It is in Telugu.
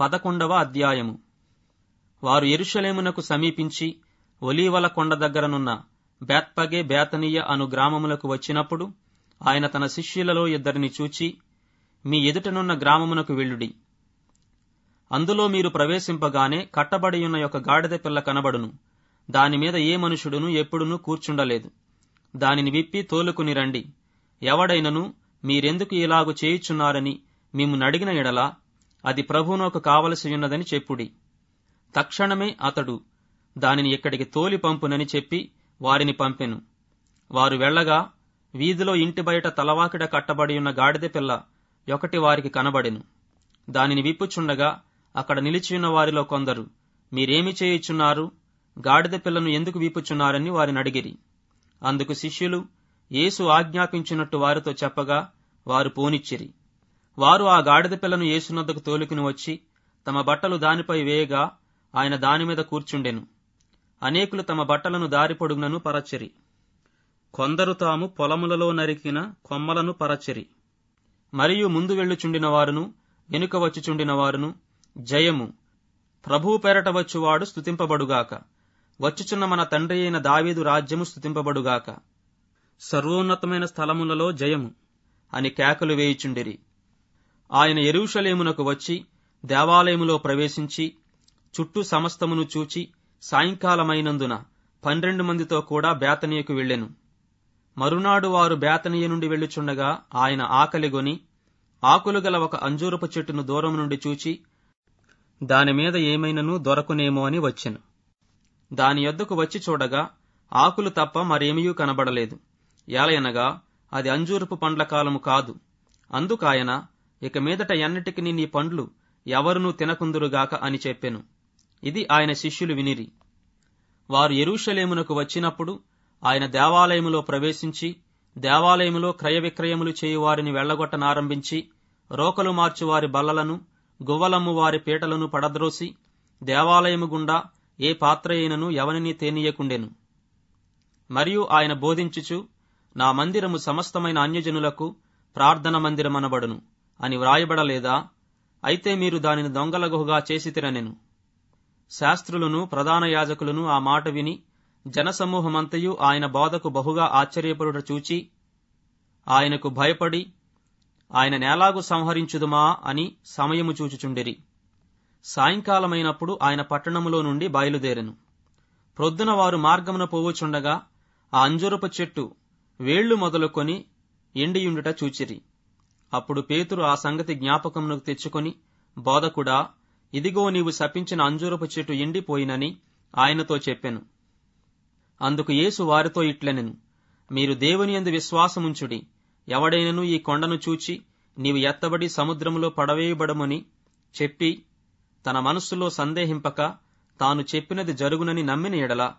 పదకొండవ అధ్యాయము. వారు ఎరుషలేమునకు సమీపించి ఒలీవల కొండ దగ్గరనున్న బేత్పగే బేతనీయ అను గ్రామములకు వచ్చినప్పుడు ఆయన తన శిష్యులలో ఇద్దరిని చూచి మీ ఎదుటనున్న గ్రామమునకు వెళ్ళుడి. అందులో మీరు ప్రవేశింపగానే కట్టబడియున్న యొక్క గాడిద పిల్ల కనబడును. దానిమీద ఏ మనుషుడును ఎప్పుడునూ కూర్చుండలేదు. దానిని విప్పి తోలుకుని రండి. ఎవడైనను మీరెందుకు ఇలాగు చేయుచున్నారని మేము నడిగిన ఎడలా అది ప్రభువునకు కావలసియున్నదని చెప్పుడి. తక్షణమే అతడు దానిని ఇక్కడికి తోలి పంపునని చెప్పి వారిని పంపెను. వారు వెళ్ళగా వీధిలో ఇంటి బయట తలవాకిడ కట్టబడి ఉన్న గాడిద పిల్ల ఒకటి వారికి కనబడెను. దానిని విప్పుచుండగా అక్కడ నిలిచియున్న వారిలో కొందరు మీరేమి చేయుచున్నారు? గాడిద పిల్లను ఎందుకు వీపుచున్నారని వారిని అడిగిరి. అందుకు శిష్యులు యేసు ఆజ్ఞాపించినట్టు వారితో చెప్పగా వారు పోనిచ్చిరి. వారు ఆ గాడిద పిల్లను యేసునద్దకు తోలుకుని వచ్చి తమ బట్టలు దానిపై వేయగా ఆయన దానిమీద కూర్చుండెను. అనేకులు తమ బట్టలను దారి పొడుగునను పరచిరి. కొందరు తాము పొలములలో నరికిన కొమ్మలను పరచిరి. మరియు ముందు వెళ్ళుచుండిన వారును వెనుక వచ్చుచుండిన వారును జయము. ప్రభువు పేరట వచ్చువాడు స్తుతింపబడుగాక. వచ్చుచున్న మన తండ్రి అయిన దావీదు రాజ్యము స్తుతింపబడుగాక. సర్వోన్నతమైన స్థలములలో జయము అని కేకలు వేయుచుండిరి. ఆయన ఎరుషలేమునకు వచ్చి దేవాలయములో ప్రవేశించి చుట్టూ సమస్తమును చూచి సాయంకాలమైనందున పన్నెండు మందితో కూడా బేతనీయకు వెళ్ళెను. మరునాడు వారు బేతనీయ నుండి వెళ్ళుచుండగా ఆయన ఆకలిగొని ఆకులు గల ఒక అంజూరపు చెట్టును దూరం నుండి చూచి దానిమీద ఏమైనను దొరకునేమో అని వచ్చెను. దాని యొద్దకు వచ్చి చూడగా ఆకులు తప్ప మరేమీ కనబడలేదు. ఏలయనగా అది అంజూరపు పండ్ల కాలము కాదు. అందుకాయన ఇక మీదట ఎన్నటికి నీ పండ్లు ఎవరునూ తినకుందురుగాక అని చెప్పెను. ఇది ఆయన శిష్యులు వినిరి. వారు ఎరుషలేమునకు వచ్చినప్పుడు ఆయన దేవాలయములో ప్రవేశించి దేవాలయములో క్రయ విక్రయములు చేయువారిని వెళ్ళగొట్టనారంభించి రోకలు మార్చువారి బల్లలను గువ్వలమ్ము వారి పీటలను పడద్రోసి దేవాలయము గుండా ఏ పాత్ర అయినను ఎవనిని తేనీయకుండెను. మరియు ఆయన బోధించుచు నా మందిరము సమస్తమైన అన్యజనులకు ప్రార్థన మందిరమనబడును. అని వ్రాయబడలేదా? అయితే మీరు దానిని దొంగల గుహగా చేసితిరనెను. శాస్త్రులను ప్రధాన యాజకులను ఆ మాట విని జనసమూహమంతయు ఆయన బోధకు బహుగా ఆశ్చర్యపడుట చూచి ఆయనకు భయపడి ఆయన నేలాగు సంహరించుదుమా అని సమయము చూచుచుండిరి. సాయంకాలమైనప్పుడు ఆయన పట్టణములో నుండి బయలుదేరెను. ప్రొద్దున వారు మార్గమున పోవుచుండగా ఆ అంజురపు చెట్టు వేళ్ళు మొదలుకొని ఎండియుండుట చూచిరి. అప్పుడు పేతురు ఆ సంగతి జ్ఞాపకమునకు తెచ్చుకొని బోధకుడా ఇదిగో నీవు శపించిన అంజూరపు చెట్టు ఎండిపోయినని ఆయనతో చెప్పెను. అందుకు యేసు వారితో ఇట్లనెను. మీరు దేవుని యందు విశ్వాసముంచుడి. ఎవడైనను ఈ కొండను చూచి నీవు ఎత్తబడి సముద్రములో పడవేయబడమని చెప్పి తన మనస్సులో సందేహింపక తాను చెప్పినది జరుగునని నమ్మిన ఎడల